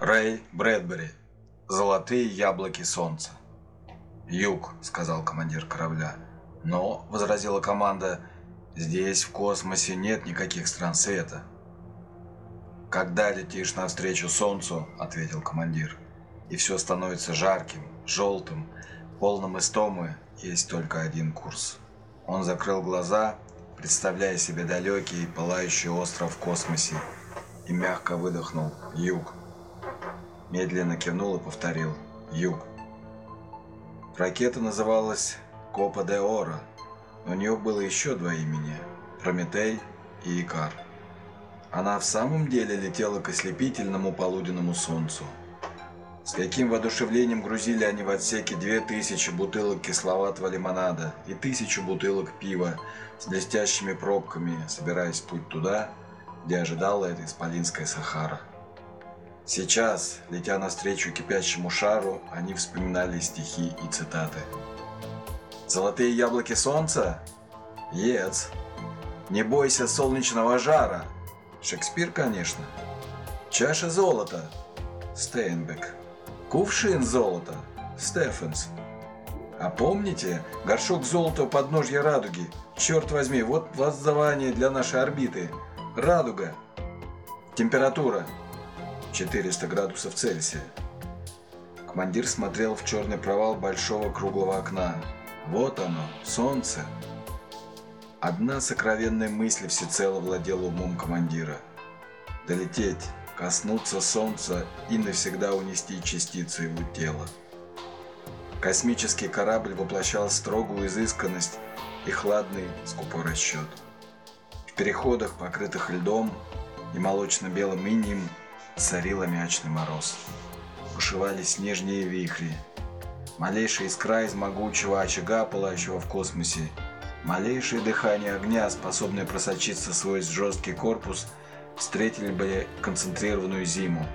Рэй Брэдбери. Золотые яблоки солнца. «Юг», — сказал командир корабля. «Но», — возразила команда, — «здесь в космосе нет никаких стран света». «Когда летишь навстречу солнцу», — ответил командир, — «и все становится жарким, желтым, полным истомы, есть только один курс». Он закрыл глаза, представляя себе далекий, пылающий остров в космосе, и мягко выдохнул «Юг». Медленно кивнул и повторил «Юг». Ракета называлась Копа де Ора, но у нее было еще два имени – Прометей и Икар. Она в самом деле летела к ослепительному полуденному солнцу. С каким воодушевлением грузили они в отсеке две тысячи бутылок кисловатого лимонада и тысячу бутылок пива с блестящими пробками, собираясь путь туда, где ожидала эта исполинская Сахара. Сейчас, летя навстречу кипящему шару, они вспоминали стихи и цитаты. «Золотые яблоки солнца? Ец! Не бойся солнечного жара!» Шекспир, конечно. «Чаша золота?» Стейнбек. «Кувшин золота?» Стефенс. А помните, горшок золота у подножья радуги? Черт возьми, вот воззвание для нашей орбиты. Радуга. Температура 400 градусов Цельсия. Командир смотрел в черный провал большого круглого окна. Вот оно, солнце. Одна сокровенная мысль всецело владела умом командира. Долететь, коснуться солнца и навсегда унести частицу его тела. Космический корабль воплощал строгую изысканность и хладный, скупой расчет. В переходах, покрытых льдом и молочно-белым инием, царил аммиачный мороз. Бушевали снежные вихри. Малейшая искра из могучего очага, пылающего в космосе, малейшее дыхание огня, способное просочиться свой жесткий корпус, встретили бы концентрированную зиму.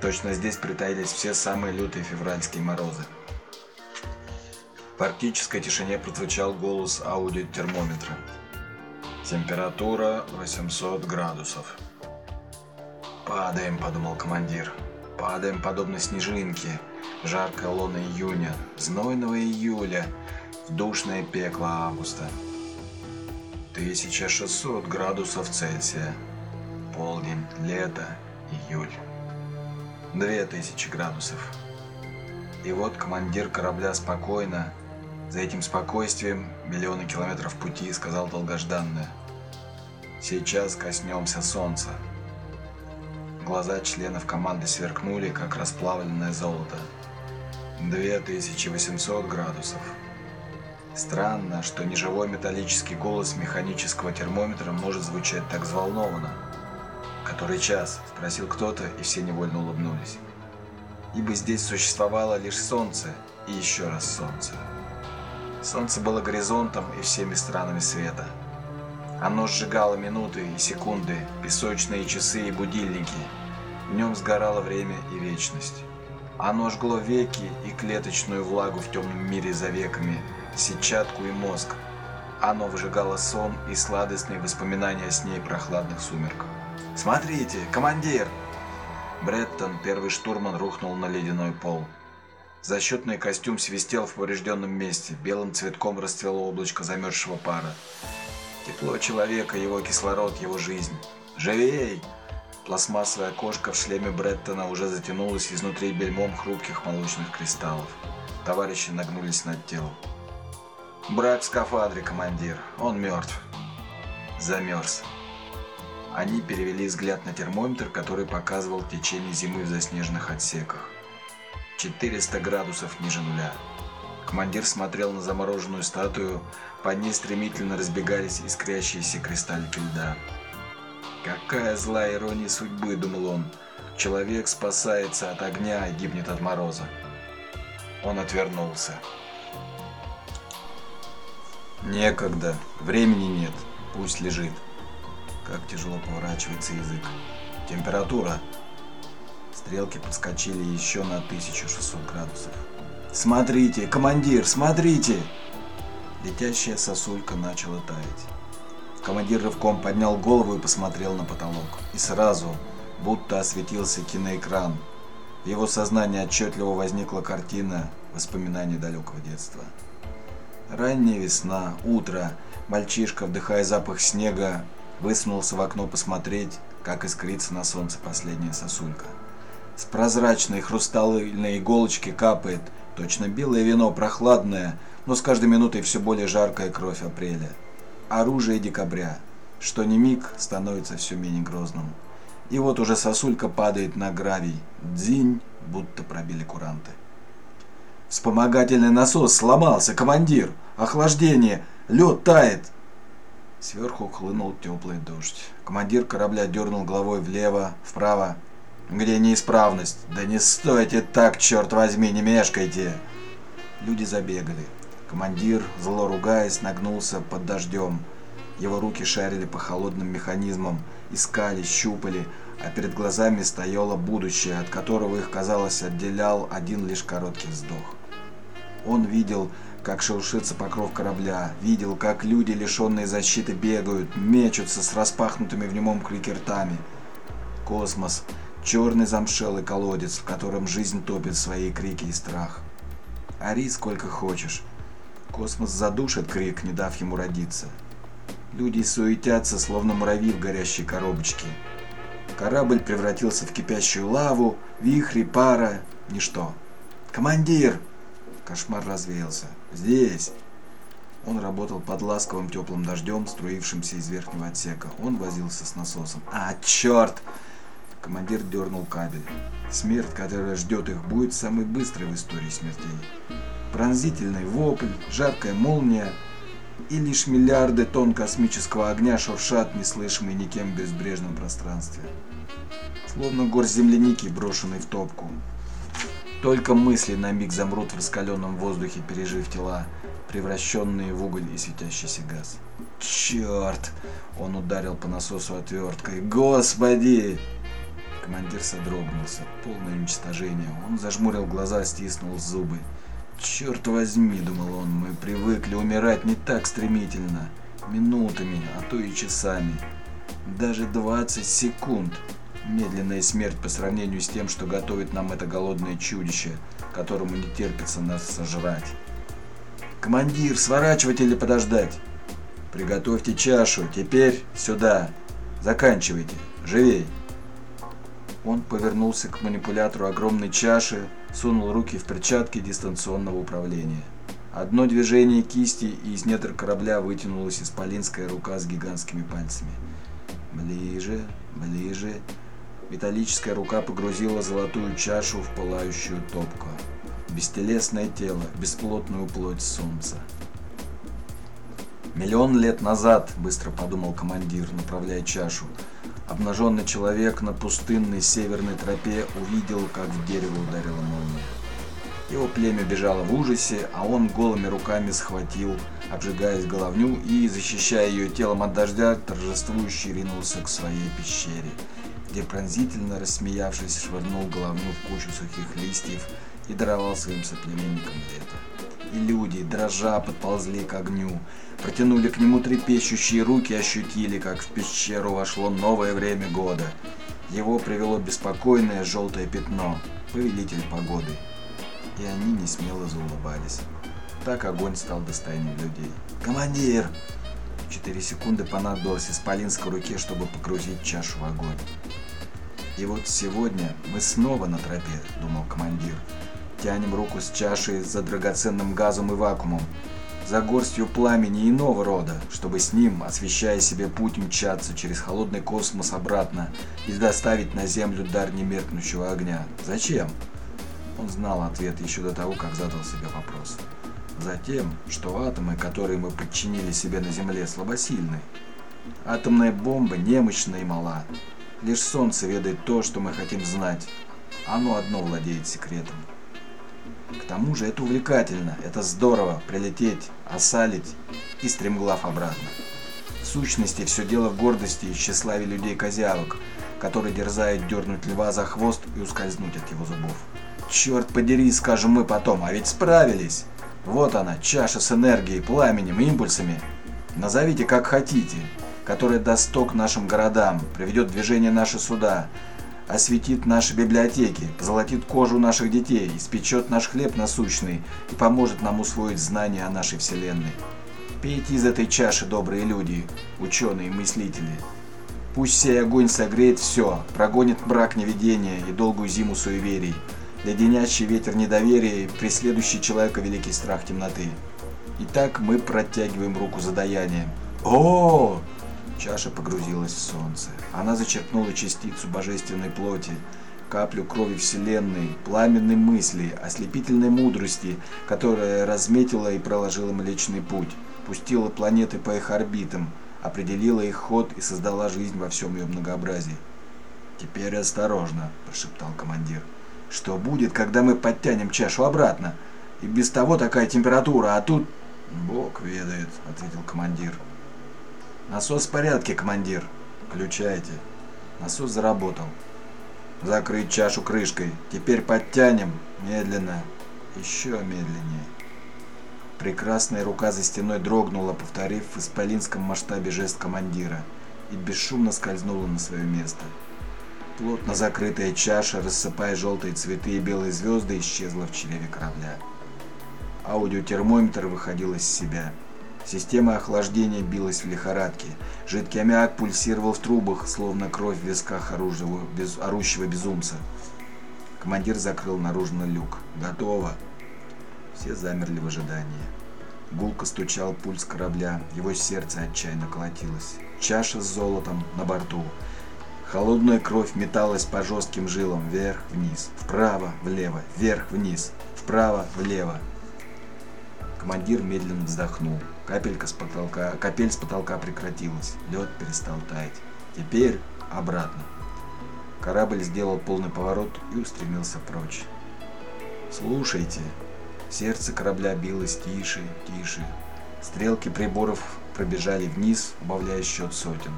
Точно здесь притаились все самые лютые февральские морозы. В арктической тишине прозвучал голос аудиотермометра. Температура 800 градусов. «Падаем», — подумал командир. «Падаем, подобно снежинке. Жаркая луна июня, знойного июля, в душное пекло августа. 1600 градусов Цельсия. Полдень, лето, июль. 2000 градусов. И вот командир корабля спокойно, за этим спокойствием миллионы километров пути, сказал долгожданное. Сейчас коснемся солнца. Глаза членов команды сверкнули, как расплавленное золото. 2800 градусов. Странно, что неживой металлический голос механического термометра может звучать так взволнованно. «Который час?» – спросил кто-то, и все невольно улыбнулись. Ибо здесь существовало лишь солнце и еще раз солнце. Солнце было горизонтом и всеми странами света. Оно сжигало минуты и секунды, песочные часы и будильники. В нем сгорало время и вечность. Оно жгло веки и клеточную влагу в темном мире за веками, сетчатку и мозг. Оно выжигало сон и сладостные воспоминания о сне прохладных сумерках. «Смотрите, командир!» Бреттон, первый штурман, рухнул на ледяной пол. Защетный костюм свистел в поврежденном месте, белым цветком расцвело облачко замерзшего пара. Тепло человека, его кислород, его жизнь. «Живей!» Пластмассовая окошко в шлеме Бреттона уже затянулась изнутри бельмом хрупких молочных кристаллов. Товарищи нагнулись над телом. «Брак в скафандре, командир. Он мертв». Замерз. Они перевели взгляд на термометр, который показывал течение зимы в заснеженных отсеках. 400 градусов ниже нуля. Командир смотрел на замороженную статую, по ней стремительно разбегались искрящиеся кристаллики льда. Какая злая ирония судьбы, думал он. Человек спасается от огня и гибнет от мороза. Он отвернулся. Некогда, времени нет, пусть лежит. Как тяжело поворачивается язык. Температура. Стрелки подскочили еще на 1600 градусов. «Смотрите, командир, смотрите!» Летящая сосулька начала таять. Командир рывком поднял голову и посмотрел на потолок. И сразу, будто осветился киноэкран, В его сознании отчетливо возникла картина воспоминаний далекого детства. Ранняя весна, утро, мальчишка, вдыхая запах снега, высунулся в окно посмотреть, как искрится на солнце последняя сосулька. С прозрачной хрустальной иголочки капает, точно белое вино, прохладное, но с каждой минутой все более жаркая кровь апреля. Оружие декабря, что ни миг становится все менее грозным. И вот уже сосулька падает на гравий, дзинь, будто пробили куранты. Вспомогательный насос сломался, командир! Охлаждение! Лед тает! Сверху хлынул теплый дождь. Командир корабля дернул головой влево, вправо. Где неисправность? Да не стойте так, черт возьми, не мешкайте! Люди забегали. Командир, зло ругаясь, нагнулся под дождем. Его руки шарили по холодным механизмам, искали, щупали, а перед глазами стояло будущее, от которого их, казалось, отделял один лишь короткий вздох. Он видел, как шелушится покров корабля, видел, как люди, лишенные защиты, бегают, мечутся с распахнутыми в немом крике ртами. Космос, черный замшелый колодец, в котором жизнь топит свои крики и страх. Ори сколько хочешь. Космос задушит крик, не дав ему родиться. Люди суетятся, словно муравьи в горящей коробочке. Корабль превратился в кипящую лаву, вихри, пара, ничто. «Командир!» Кошмар развеялся. «Здесь!» Он работал под ласковым теплым дождем, струившимся из верхнего отсека. Он возился с насосом. «А, черт!» Командир дернул кабель. Смерть, которая ждет их, будет самой быстрой в истории смертей. Пронзительный вопль, жаркая молния, и лишь миллиарды тонн космического огня шуршат, неслышимые никем в безбрежном пространстве. Словно гор земляники, брошенной в топку. Только мысли на миг замрут в раскаленном воздухе, пережив тела, превращенные в уголь и светящийся газ. Черт! Он ударил по насосу отверткой. Господи! Командир содрогнулся. Полное уничтожение. Он зажмурил глаза, стиснул зубы. Черт возьми, думал он, мы привыкли умирать не так стремительно. Минутами, а то и часами. Даже 20 секунд. Медленная смерть по сравнению с тем, что готовит нам это голодное чудище, которому не терпится нас сожрать. «Командир, сворачивать или подождать?» «Приготовьте чашу, теперь сюда. Заканчивайте. Живей!» Он повернулся к манипулятору огромной чаши, сунул руки в перчатки дистанционного управления. Одно движение кисти, и из недр корабля вытянулась исполинская рука с гигантскими пальцами. Ближе, ближе. Металлическая рука погрузила золотую чашу в пылающую топку. Бестелесное тело, бесплотную плоть солнца. Миллион лет назад, быстро подумал командир, направляя чашу, Обнаженный человек на пустынной северной тропе увидел, как в дерево ударила молния. Его племя бежало в ужасе, а он голыми руками схватил, обжигаясь головню и, защищая ее телом от дождя, торжествующе ринулся к своей пещере, где пронзительно рассмеявшись, швырнул головню в кучу сухих листьев и даровал своим соплеменникам лето. И люди, дрожа, подползли к огню, Протянули к нему трепещущие руки, ощутили, как в пещеру вошло новое время года. Его привело беспокойное желтое пятно, повелитель погоды. И они не смело заулыбались. Так огонь стал достоянием людей. «Командир!» Четыре секунды понадобилось исполинской руке, чтобы погрузить чашу в огонь. И вот сегодня мы снова на тропе, думал командир. Тянем руку с чашей за драгоценным газом и вакуумом за горстью пламени иного рода, чтобы с ним, освещая себе путь, мчаться через холодный космос обратно и доставить на Землю дар немеркнущего огня. Зачем? Он знал ответ еще до того, как задал себе вопрос. Затем, что атомы, которые мы подчинили себе на Земле, слабосильны. Атомная бомба немощна и мала. Лишь Солнце ведает то, что мы хотим знать. Оно одно владеет секретом. К тому же это увлекательно, это здорово, прилететь, осалить и стремглав обратно. В сущности, все дело в гордости и тщеславии людей-козявок, которые дерзают дернуть льва за хвост и ускользнуть от его зубов. Черт подери, скажем мы потом, а ведь справились. Вот она, чаша с энергией, пламенем, импульсами. Назовите как хотите, которая даст ток нашим городам, приведет движение наши суда, осветит наши библиотеки, позолотит кожу наших детей, испечет наш хлеб насущный и поможет нам усвоить знания о нашей Вселенной. Пейте из этой чаши, добрые люди, ученые и мыслители. Пусть сей огонь согреет все, прогонит мрак неведения и долгую зиму суеверий, леденящий ветер недоверия и преследующий человека великий страх темноты. Итак, мы протягиваем руку за даянием. О! Чаша погрузилась в солнце. Она зачерпнула частицу божественной плоти, каплю крови Вселенной, пламенной мысли, ослепительной мудрости, которая разметила и проложила Млечный Путь, пустила планеты по их орбитам, определила их ход и создала жизнь во всем ее многообразии. «Теперь осторожно», – прошептал командир. «Что будет, когда мы подтянем чашу обратно? И без того такая температура, а тут...» «Бог ведает», – ответил командир. «Насос в порядке, командир. Включайте». Насос заработал. «Закрыть чашу крышкой. Теперь подтянем. Медленно. Еще медленнее». Прекрасная рука за стеной дрогнула, повторив в исполинском масштабе жест командира, и бесшумно скользнула на свое место. Плотно закрытая чаша, рассыпая желтые цветы и белые звезды, исчезла в чреве корабля. Аудиотермометр выходил из себя. Система охлаждения билась в лихорадке. Жидкий аммиак пульсировал в трубах, словно кровь в висках оружего, без, орущего безумца. Командир закрыл наружный люк. «Готово!» Все замерли в ожидании. Гулко стучал пульс корабля, его сердце отчаянно колотилось. Чаша с золотом на борту. Холодная кровь металась по жестким жилам вверх-вниз, вправо-влево, вверх-вниз, вправо-влево. Командир медленно вздохнул. Капелька с потолка, капель с потолка прекратилась. Лед перестал таять. Теперь обратно. Корабль сделал полный поворот и устремился прочь. «Слушайте!» Сердце корабля билось тише, тише. Стрелки приборов пробежали вниз, убавляя счет сотен.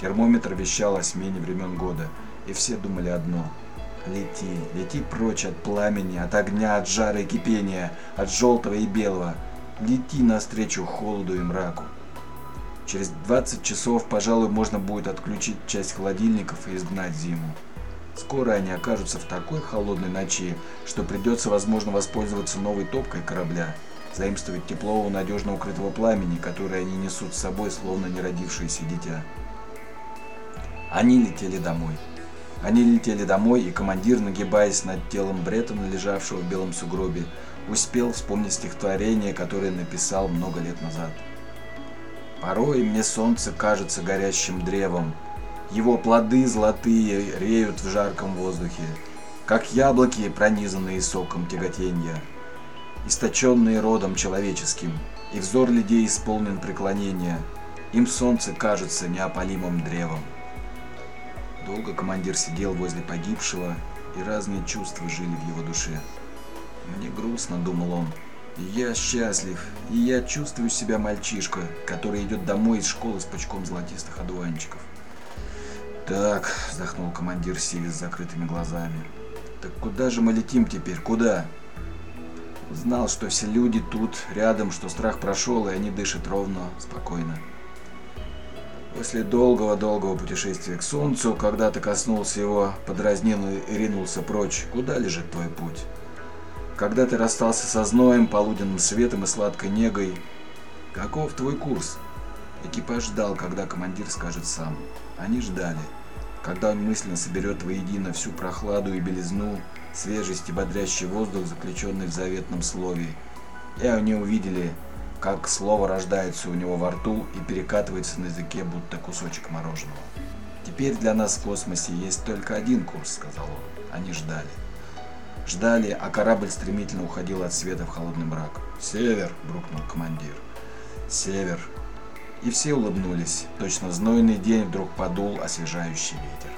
Термометр вещал о смене времен года, и все думали одно – Лети, лети прочь от пламени, от огня, от жара и кипения, от желтого и белого – лети навстречу холоду и мраку. Через 20 часов, пожалуй, можно будет отключить часть холодильников и изгнать зиму. Скоро они окажутся в такой холодной ночи, что придется, возможно, воспользоваться новой топкой корабля, заимствовать тепло у надежно укрытого пламени, которое они несут с собой, словно неродившееся дитя. Они летели домой. Они летели домой, и командир, нагибаясь над телом Бреттона, лежавшего в белом сугробе, успел вспомнить стихотворение, которое написал много лет назад. «Порой мне солнце кажется горящим древом, его плоды золотые реют в жарком воздухе, как яблоки, пронизанные соком тяготенья, источенные родом человеческим, и взор людей исполнен преклонения, им солнце кажется неопалимым древом». Долго командир сидел возле погибшего, и разные чувства жили в его душе. Мне грустно, думал он. Я счастлив, и я чувствую себя мальчишка, который идет домой из школы с пучком золотистых одуванчиков. Так, вздохнул командир Сиви с закрытыми глазами. Так куда же мы летим теперь? Куда? Знал, что все люди тут, рядом, что страх прошел, и они дышат ровно, спокойно. После долгого-долгого путешествия к Солнцу, когда ты коснулся его, подразнил и ринулся прочь, куда лежит твой путь? Когда ты расстался со зноем, полуденным светом и сладкой негой, каков твой курс? Экипаж ждал, когда командир скажет сам. Они ждали, когда он мысленно соберет воедино всю прохладу и белизну, свежесть и бодрящий воздух, заключенный в заветном слове. И они увидели, как слово рождается у него во рту и перекатывается на языке, будто кусочек мороженого. «Теперь для нас в космосе есть только один курс», — сказал он. Они ждали. Ждали, а корабль стремительно уходил от света в холодный мрак. «Север!» – брукнул командир. «Север!» И все улыбнулись. Точно знойный день вдруг подул освежающий ветер.